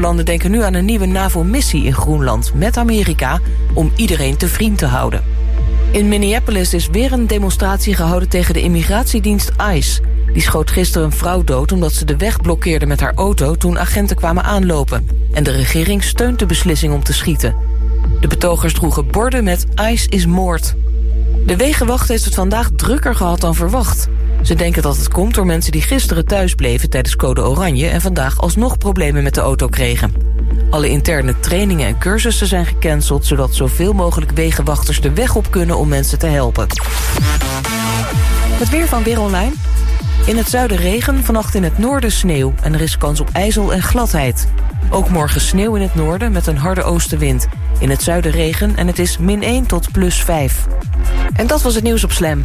landen denken nu aan een nieuwe NAVO-missie in Groenland... met Amerika om iedereen te vriend te houden. In Minneapolis is weer een demonstratie gehouden tegen de immigratiedienst ICE. Die schoot gisteren een vrouw dood omdat ze de weg blokkeerde met haar auto... toen agenten kwamen aanlopen. En de regering steunt de beslissing om te schieten. De betogers droegen borden met ICE is moord. De Wegenwacht heeft het vandaag drukker gehad dan verwacht. Ze denken dat het komt door mensen die gisteren thuis bleven tijdens code oranje... en vandaag alsnog problemen met de auto kregen. Alle interne trainingen en cursussen zijn gecanceld... zodat zoveel mogelijk wegenwachters de weg op kunnen om mensen te helpen. Het weer van Weer Online. In het zuiden regen, vannacht in het noorden sneeuw... en er is kans op ijzel en gladheid. Ook morgen sneeuw in het noorden met een harde oostenwind. In het zuiden regen en het is min 1 tot plus 5. En dat was het nieuws op Slam.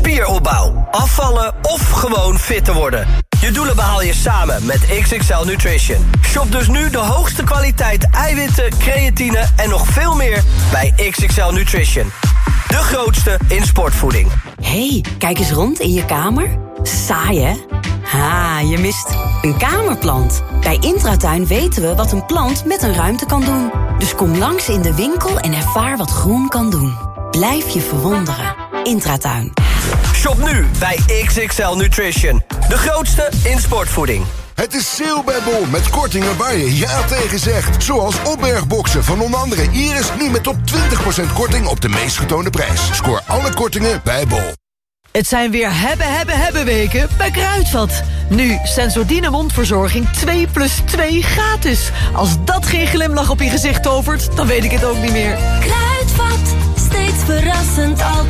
Spieropbouw, afvallen of gewoon fit te worden. Je doelen behaal je samen met XXL Nutrition. Shop dus nu de hoogste kwaliteit eiwitten, creatine en nog veel meer bij XXL Nutrition. De grootste in sportvoeding. hey, kijk eens rond in je kamer. Saai, hè? Ha, je mist een kamerplant. Bij Intratuin weten we wat een plant met een ruimte kan doen. Dus kom langs in de winkel en ervaar wat groen kan doen. Blijf je verwonderen. Intratuin. Shop nu bij XXL Nutrition. De grootste in sportvoeding. Het is sale bij Bol met kortingen waar je ja tegen zegt. Zoals opbergboxen van onder andere Iris nu met tot 20% korting op de meest getoonde prijs. Scoor alle kortingen bij Bol. Het zijn weer hebben, hebben, hebben weken bij Kruidvat. Nu Sensordine mondverzorging 2 plus 2 gratis. Als dat geen glimlach op je gezicht tovert, dan weet ik het ook niet meer. Kruidvat, steeds verrassend, altijd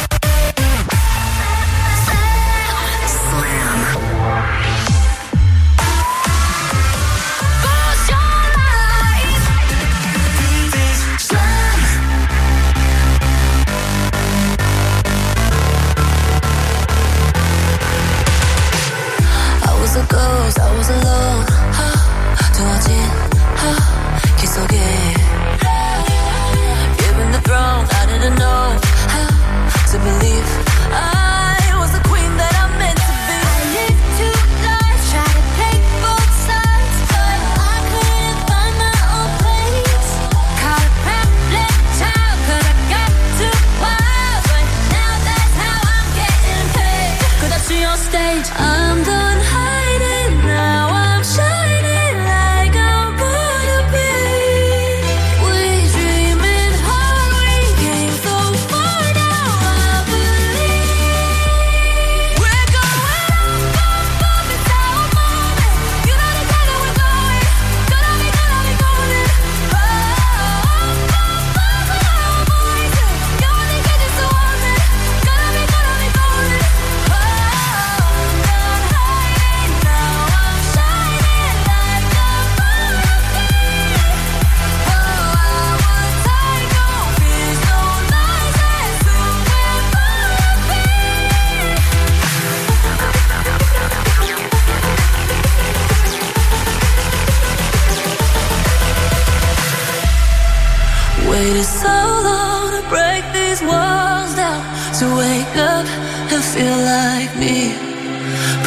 Waited so long to break these walls down, to wake up and feel like me.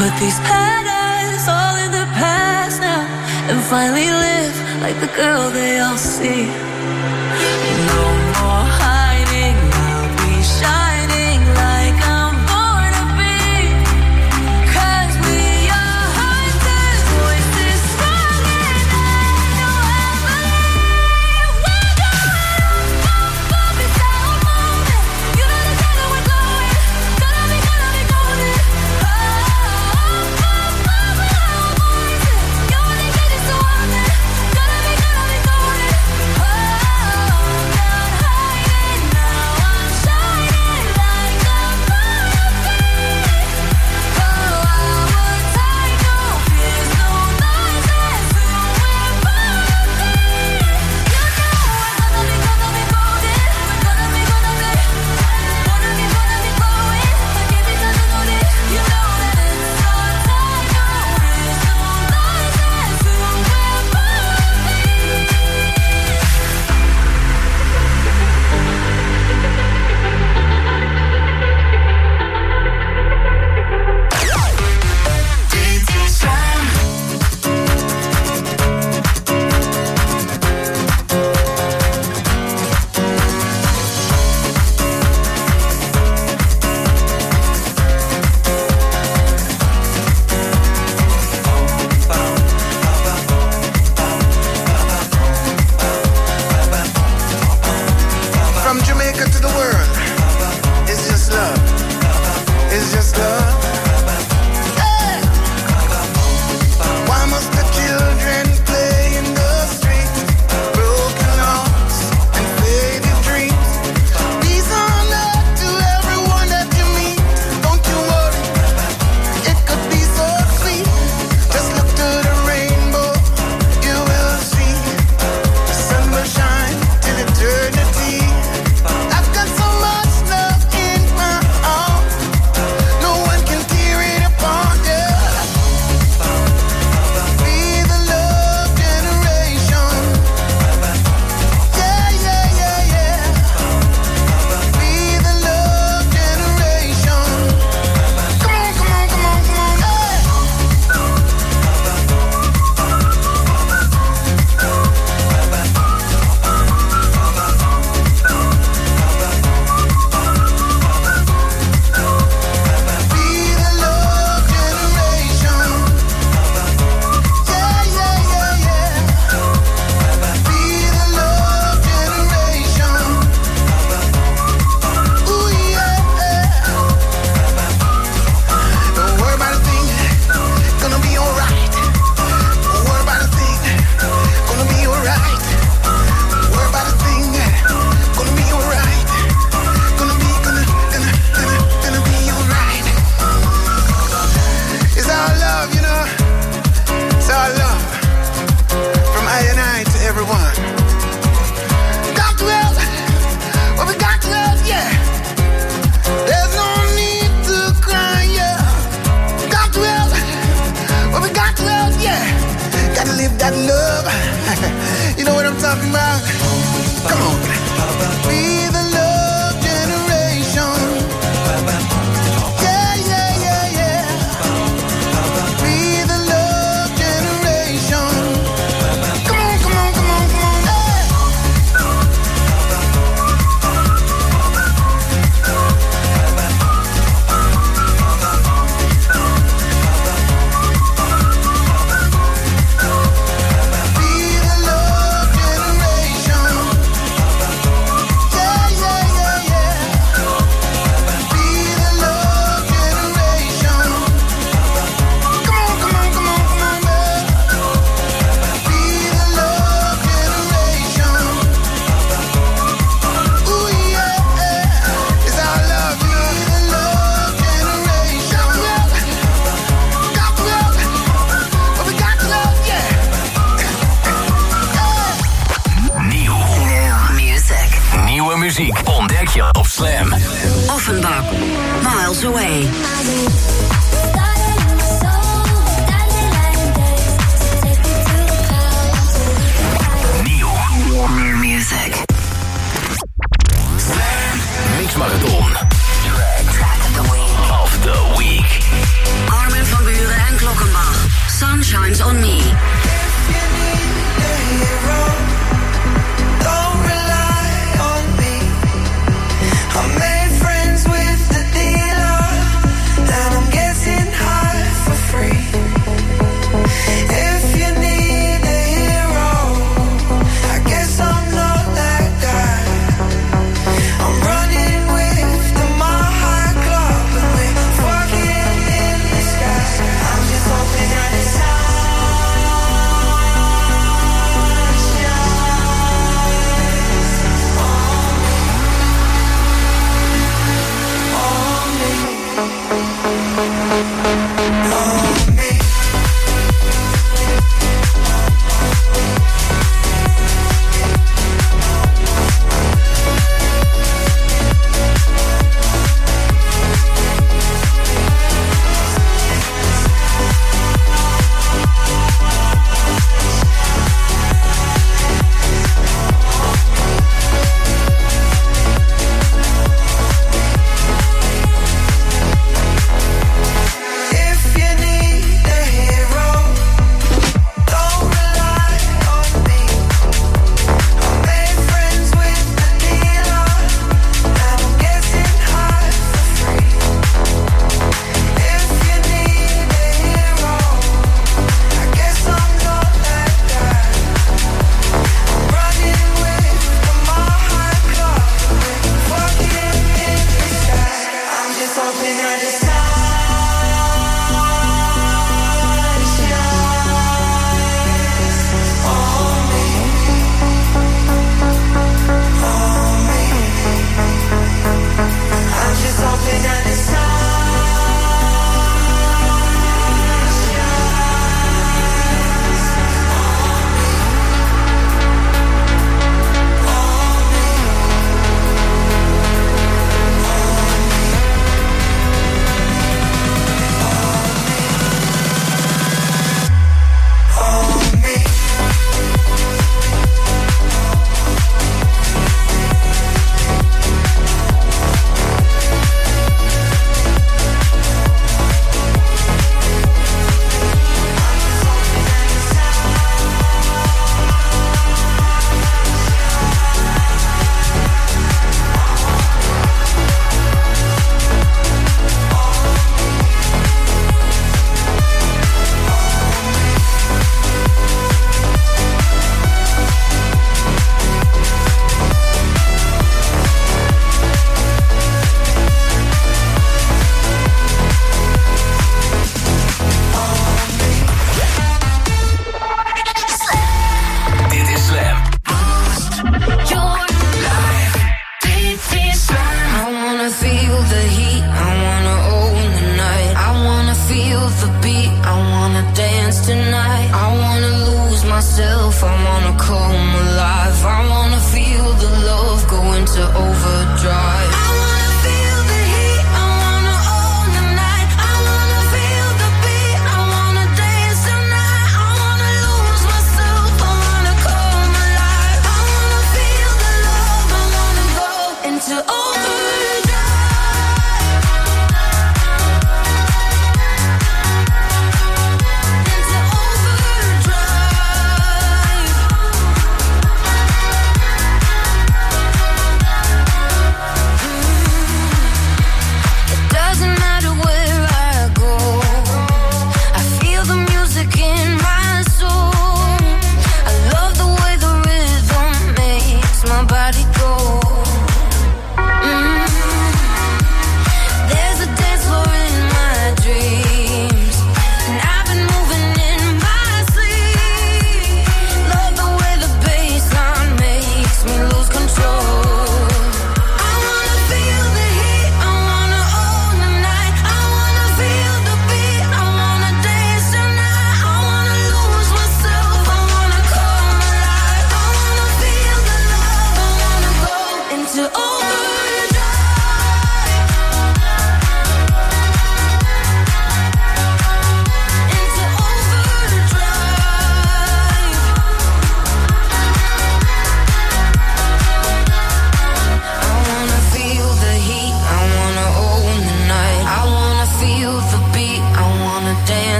Put these patterns all in the past now, and finally live like the girl they all see.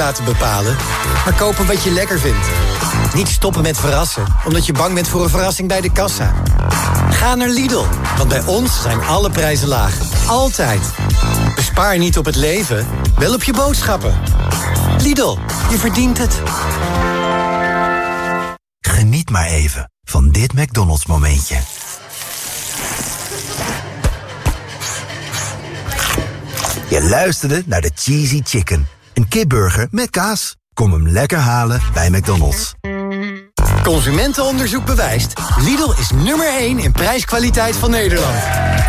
Laten bepalen, maar kopen wat je lekker vindt. Niet stoppen met verrassen, omdat je bang bent voor een verrassing bij de kassa. Ga naar Lidl, want bij ons zijn alle prijzen laag. Altijd. Bespaar niet op het leven, wel op je boodschappen. Lidl, je verdient het. Geniet maar even van dit McDonald's momentje. Je luisterde naar de Cheesy Chicken. Een kipburger met kaas. Kom hem lekker halen bij McDonald's. Consumentenonderzoek bewijst. Lidl is nummer 1 in prijskwaliteit van Nederland.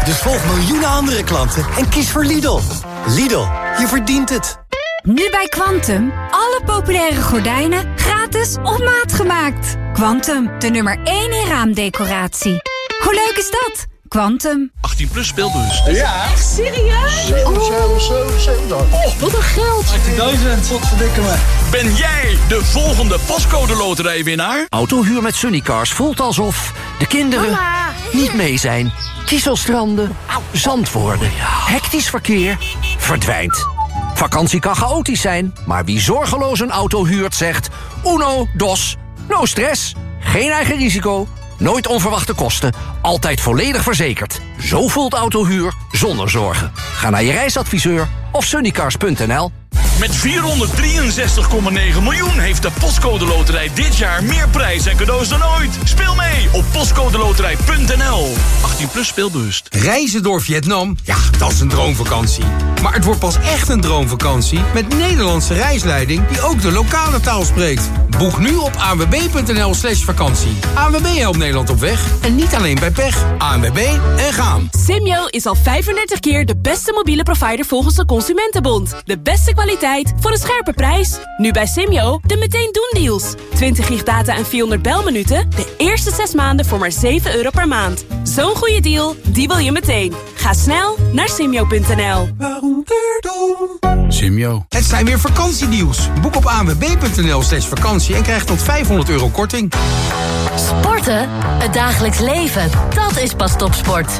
Dus volg miljoenen andere klanten en kies voor Lidl. Lidl, je verdient het. Nu bij Quantum. Alle populaire gordijnen gratis op maat gemaakt. Quantum, de nummer 1 in raamdecoratie. Hoe leuk is dat? Quantum. 18 plus speelbus. Ja. Echt serieus? 7, 7, 7, 7. Oh, wat een geld. 18.000. Wat verdikken me. Ben jij de volgende pascode loterijwinnaar? Autohuur met Sunnycars voelt alsof de kinderen niet mee zijn. Kieselstranden, zand worden, hectisch verkeer verdwijnt. Vakantie kan chaotisch zijn, maar wie zorgeloos een auto huurt zegt... Uno, dos, no stress, geen eigen risico, nooit onverwachte kosten... altijd volledig verzekerd. Zo voelt autohuur zonder zorgen. Ga naar je reisadviseur of sunnycars.nl. Met 463,9 miljoen heeft de Postcode Loterij dit jaar meer prijs en cadeaus dan ooit. Speel mee op postcodeloterij.nl. 18 plus speelbewust. Reizen door Vietnam? Ja, dat is een droomvakantie. Maar het wordt pas echt een droomvakantie met Nederlandse reisleiding die ook de lokale taal spreekt. Boek nu op anwb.nl slash vakantie. ANWB helpt Nederland op weg en niet alleen bij pech. ANWB en gaan. Simyo is al 35 keer de beste mobiele provider volgens de Consumentenbond. De beste kwaliteit voor een scherpe prijs. Nu bij Simyo de meteen doen deals. 20 gig data en 400 belminuten. De eerste 6 maanden voor maar 7 euro per maand. Zo'n goede deal, die wil je meteen. Ga snel naar simyo.nl. Simio. Het zijn weer vakantiedeals. Boek op anwb.nl slash vakantie en krijg tot 500 euro korting. Sporten? Het dagelijks leven. Dat is pas topsport.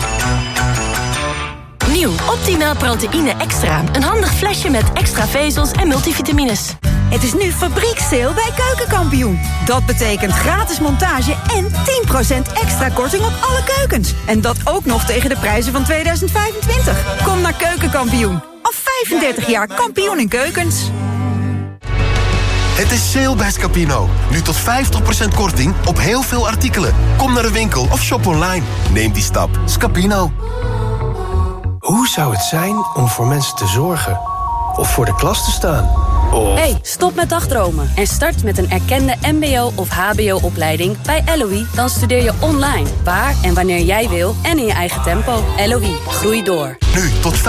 Nieuw Optimaal proteïne extra. Een handig flesje met extra vezels en multivitamines. Het is nu fabrieksteel bij Keukenkampioen. Dat betekent gratis montage en 10% extra korting op alle keukens. En dat ook nog tegen de prijzen van 2025. Kom naar Keukenkampioen. Al 35 jaar kampioen in keukens. Het is sale bij Scapino. Nu tot 50% korting op heel veel artikelen. Kom naar de winkel of shop online. Neem die stap. Scapino. Hoe zou het zijn om voor mensen te zorgen? Of voor de klas te staan? Of... Hey, stop met dagdromen en start met een erkende mbo- of hbo-opleiding bij LOE. Dan studeer je online, waar en wanneer jij wil en in je eigen tempo. LOE, groei door. Nu tot 50%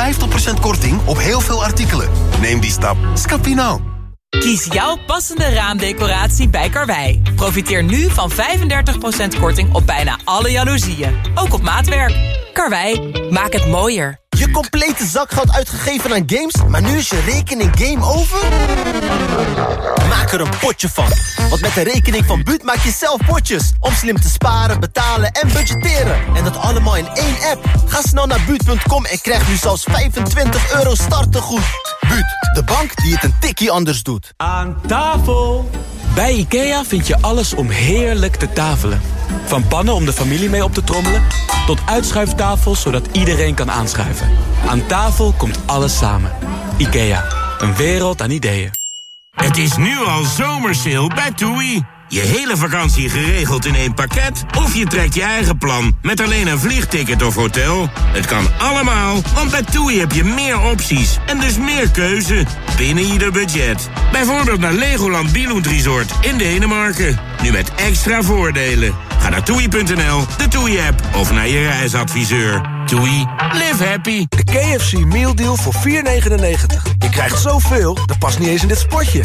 korting op heel veel artikelen. Neem die stap. Scapino. Kies jouw passende raamdecoratie bij Karwei. Profiteer nu van 35% korting op bijna alle jaloezieën. Ook op maatwerk. Karwei, maak het mooier. Complete zakgeld uitgegeven aan games, maar nu is je rekening game over? Maak er een potje van. Want met de rekening van Buut maak je zelf potjes. Om slim te sparen, betalen en budgetteren. En dat allemaal in één app. Ga snel naar Buut.com en krijg nu zelfs 25 euro startegoed. Buut, de bank die het een tikkie anders doet. Aan tafel! Bij IKEA vind je alles om heerlijk te tafelen. Van pannen om de familie mee op te trommelen... tot uitschuiftafels zodat iedereen kan aanschuiven. Aan tafel komt alles samen. IKEA, een wereld aan ideeën. Het is nu al zomersale bij TUI. Je hele vakantie geregeld in één pakket? Of je trekt je eigen plan met alleen een vliegticket of hotel? Het kan allemaal, want bij TUI heb je meer opties en dus meer keuze binnen ieder budget. Bijvoorbeeld naar Legoland Billund Resort in Denemarken. Nu met extra voordelen. Ga naar toei.nl, de TUI-app of naar je reisadviseur. TUI, live happy. De KFC Meal Deal voor 4,99. Je krijgt zoveel, dat past niet eens in dit spotje.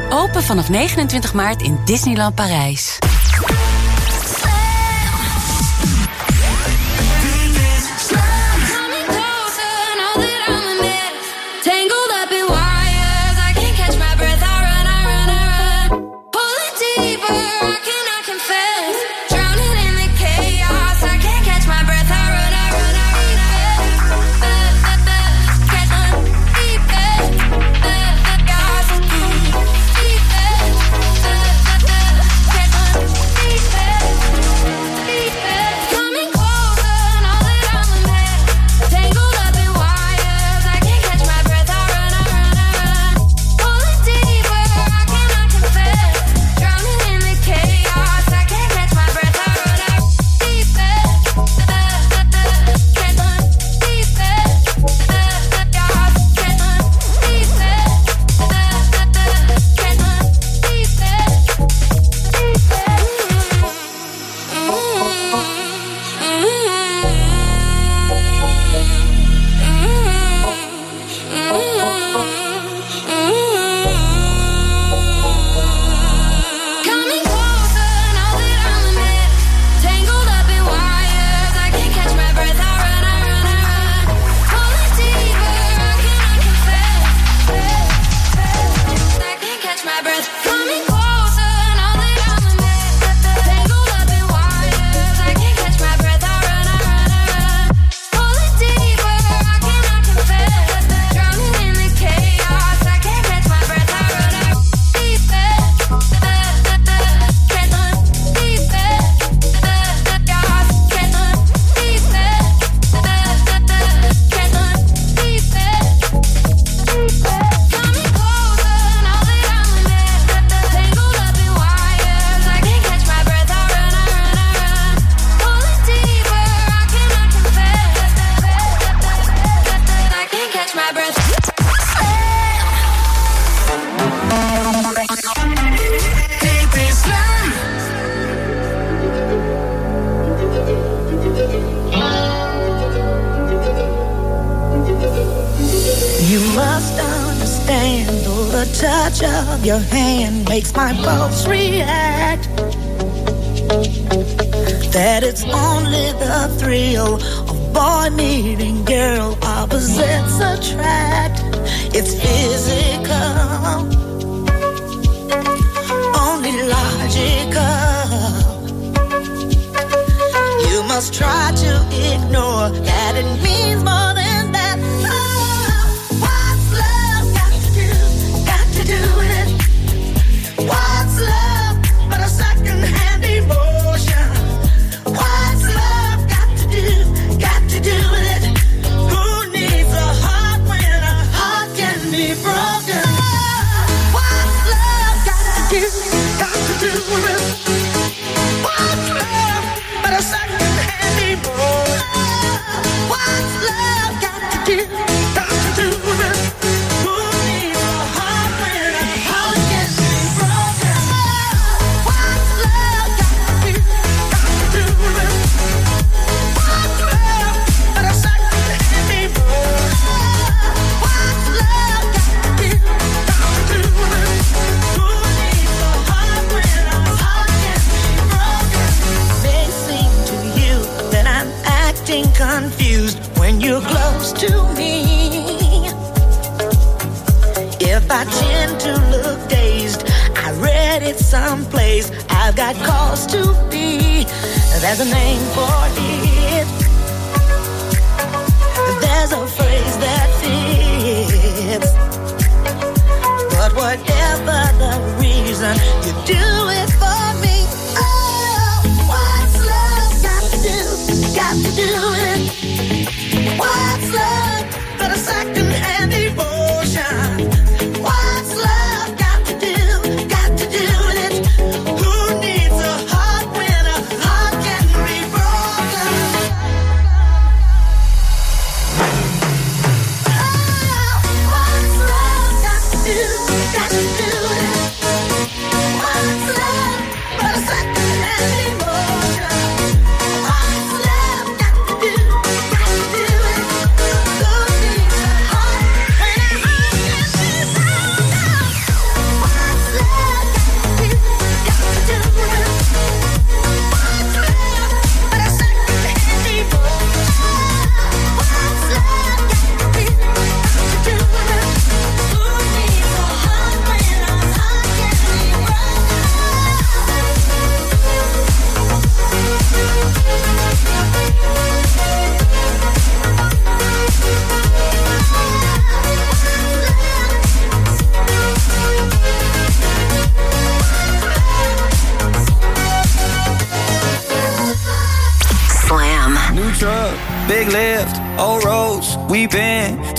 Open vanaf 29 maart in Disneyland Parijs.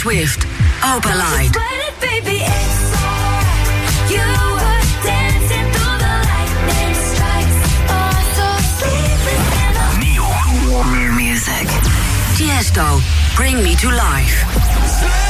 Swift. Opaline. Nieuw. Music. Tiesto. Bring me to life.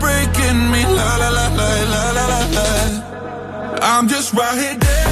breaking me. La la la la la la la. I'm just right here. Dead.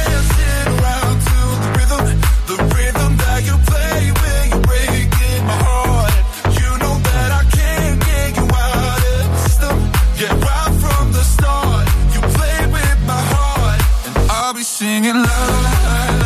singing love.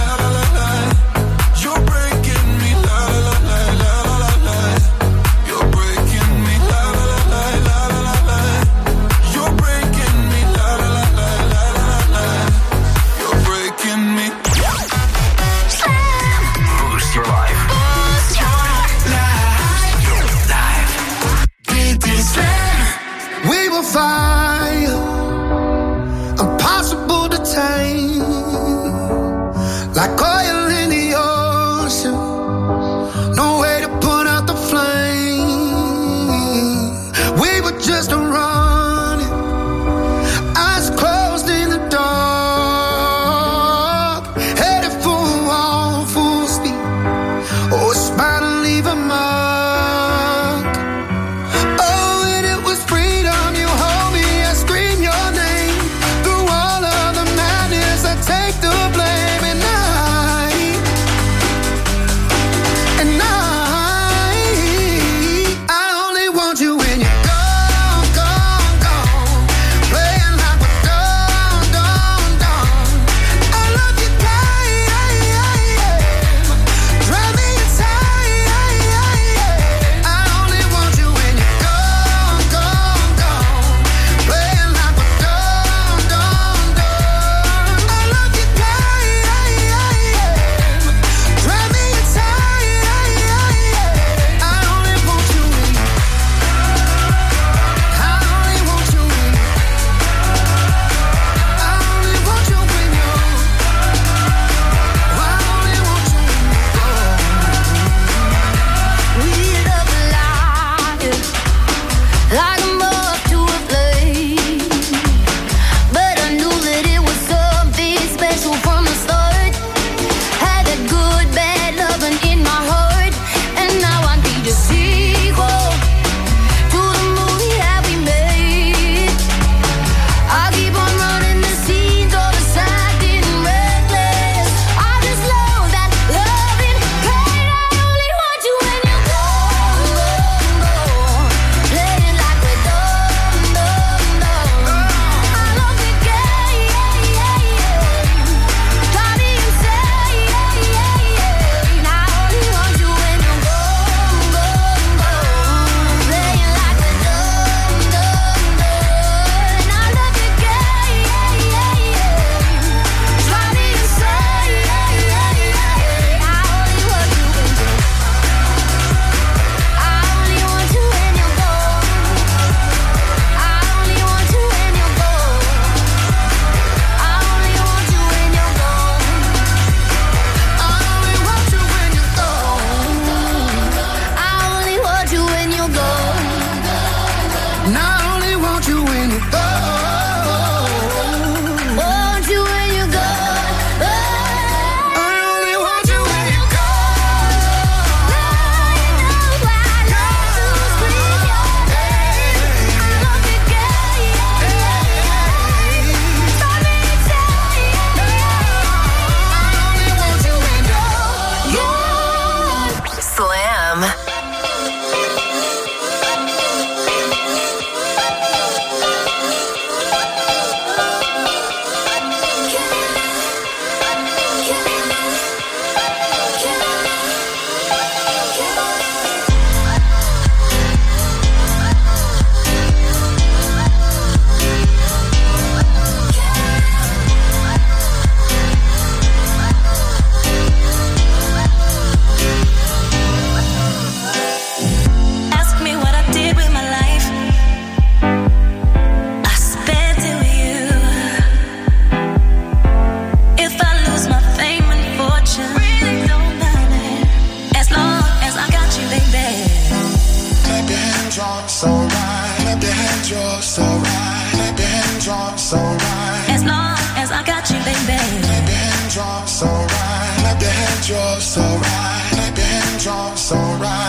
songs, alright.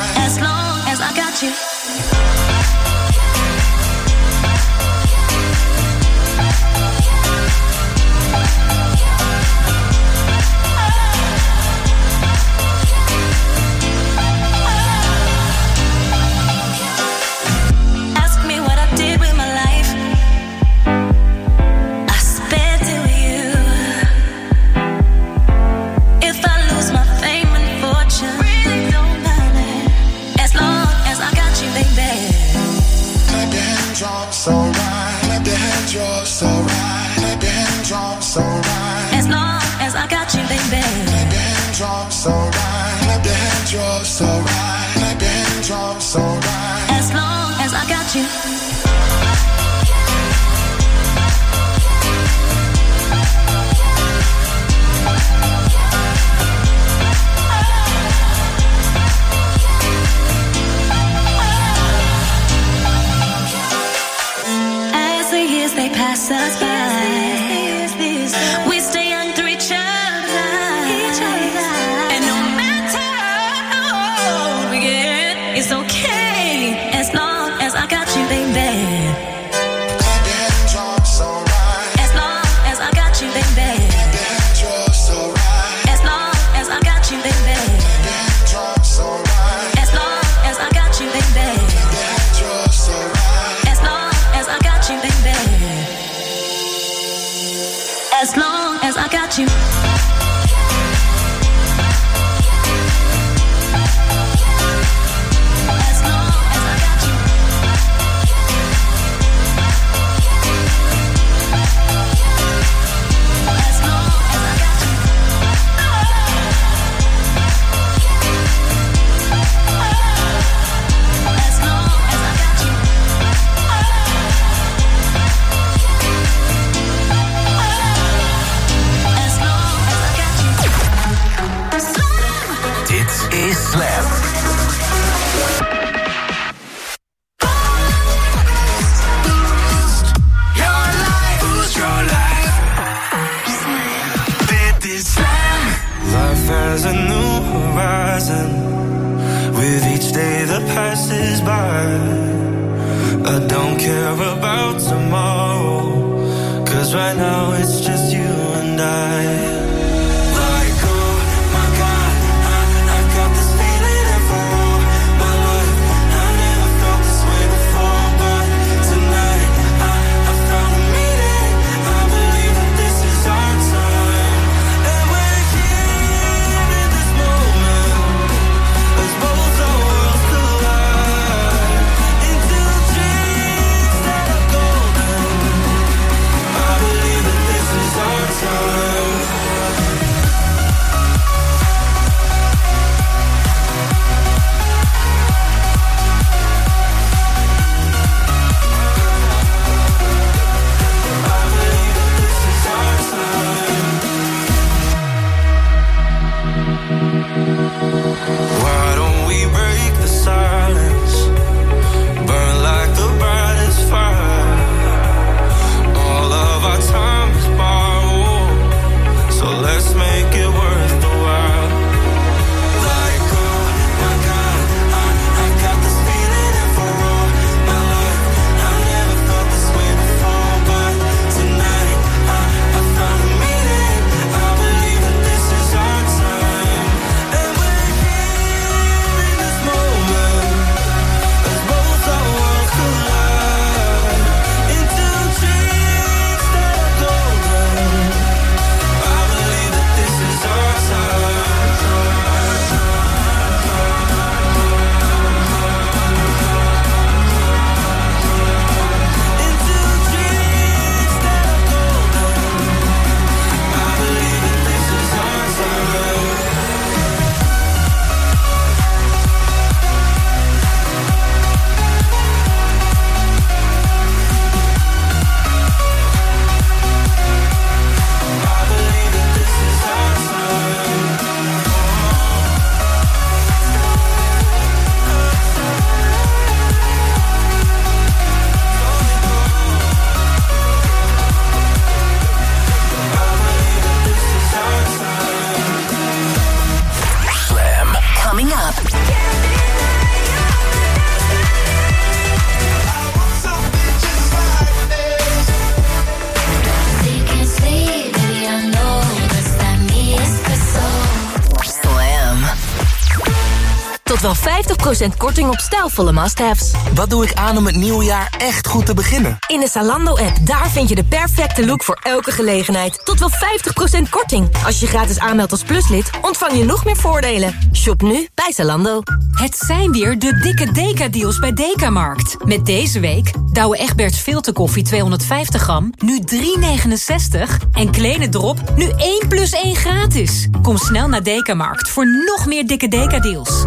50% korting op stijlvolle must-haves. Wat doe ik aan om het nieuwe jaar echt goed te beginnen? In de Zalando-app, daar vind je de perfecte look voor elke gelegenheid. Tot wel 50% korting. Als je gratis aanmeldt als pluslid, ontvang je nog meer voordelen. Shop nu bij Zalando. Het zijn weer de dikke Deka-deals bij Dekamarkt. Met deze week Douwe Egberts filterkoffie 250 gram, nu 3,69. En Kleine Drop, nu 1 plus 1 gratis. Kom snel naar Dekamarkt voor nog meer dikke Deka-deals.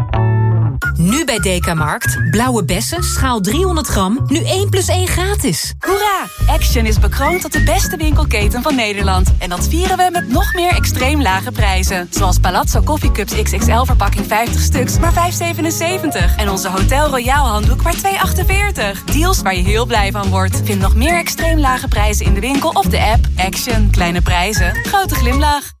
Nu bij Dekamarkt. Blauwe bessen, schaal 300 gram, nu 1 plus 1 gratis. Hoera! Action is bekroond tot de beste winkelketen van Nederland. En dat vieren we met nog meer extreem lage prijzen. Zoals Palazzo Coffee Cups XXL verpakking 50 stuks, maar 5,77. En onze Hotel Royal handdoek maar 2,48. Deals waar je heel blij van wordt. Vind nog meer extreem lage prijzen in de winkel of de app. Action. Kleine prijzen. Grote glimlach.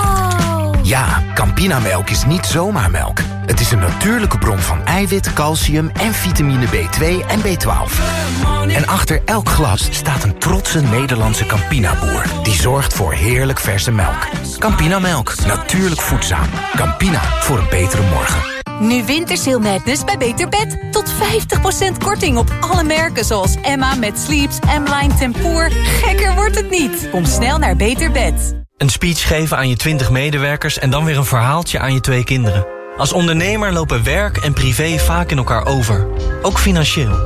Ja, Campinamelk is niet zomaar melk. Het is een natuurlijke bron van eiwit, calcium en vitamine B2 en B12. En achter elk glas staat een trotse Nederlandse Campina-boer... die zorgt voor heerlijk verse melk. Campinamelk, natuurlijk voedzaam. Campina, voor een betere morgen. Nu Wintersail Madness bij Beter Bed. Tot 50% korting op alle merken zoals Emma met Sleeps, M-Line Tempoor. Gekker wordt het niet. Kom snel naar Beter Bed. Een speech geven aan je 20 medewerkers en dan weer een verhaaltje aan je twee kinderen. Als ondernemer lopen werk en privé vaak in elkaar over. Ook financieel.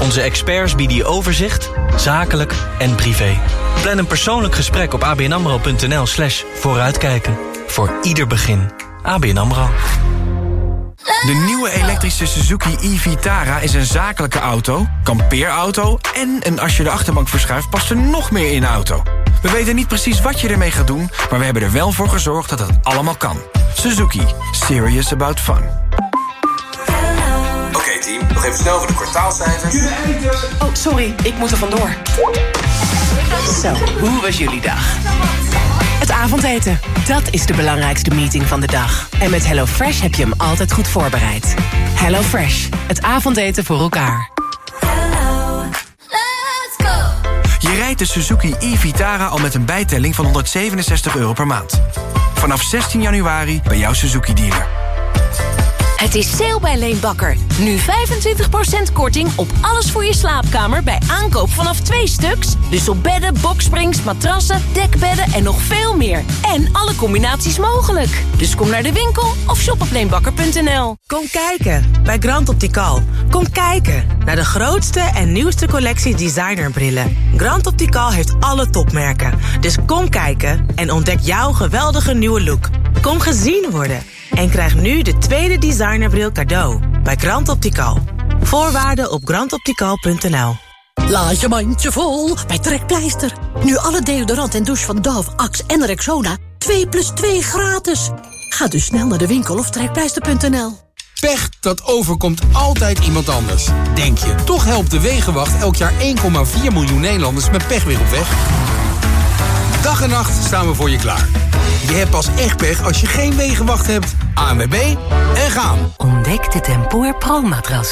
Onze experts bieden je overzicht, zakelijk en privé. Plan een persoonlijk gesprek op abnamro.nl slash vooruitkijken. Voor ieder begin. ABN AMRO. De nieuwe elektrische Suzuki e-Vitara is een zakelijke auto, kampeerauto... en een als je de achterbank verschuift past er nog meer in de auto. We weten niet precies wat je ermee gaat doen... maar we hebben er wel voor gezorgd dat het allemaal kan. Suzuki. Serious about fun. Oké team, nog even snel voor de kwartaalcijfers. Oh, sorry, ik moet er vandoor. Zo, hoe was jullie dag? Het avondeten, dat is de belangrijkste meeting van de dag. En met HelloFresh heb je hem altijd goed voorbereid. HelloFresh, het avondeten voor elkaar. Je rijdt de Suzuki e-Vitara al met een bijtelling van 167 euro per maand. Vanaf 16 januari bij jouw Suzuki-dealer. Het is sale bij Leenbakker. Nu 25% korting op alles voor je slaapkamer bij aankoop vanaf twee stuks. Dus op bedden, boksprings, matrassen, dekbedden en nog veel meer. En alle combinaties mogelijk. Dus kom naar de winkel of shop op leenbakker.nl. Kom kijken bij Grand Optical. Kom kijken naar de grootste en nieuwste collectie designerbrillen. Grand Optical heeft alle topmerken. Dus kom kijken en ontdek jouw geweldige nieuwe look. Kom gezien worden. En krijg nu de tweede designerbril cadeau bij Grand Optical. Voorwaarden op grandoptical.nl Laat je mandje vol bij Trekpleister. Nu alle deodorant en douche van Dove, Axe en Rexona 2 plus 2 gratis. Ga dus snel naar de winkel of trekpleister.nl. Pech, dat overkomt altijd iemand anders. Denk je, toch helpt de Wegenwacht elk jaar 1,4 miljoen Nederlanders met pech weer op weg? Dag en nacht staan we voor je klaar. Je hebt pas echt pech als je geen Wegenwacht hebt. ANWB en gaan. Ontdek de Tempoor Pro-matras.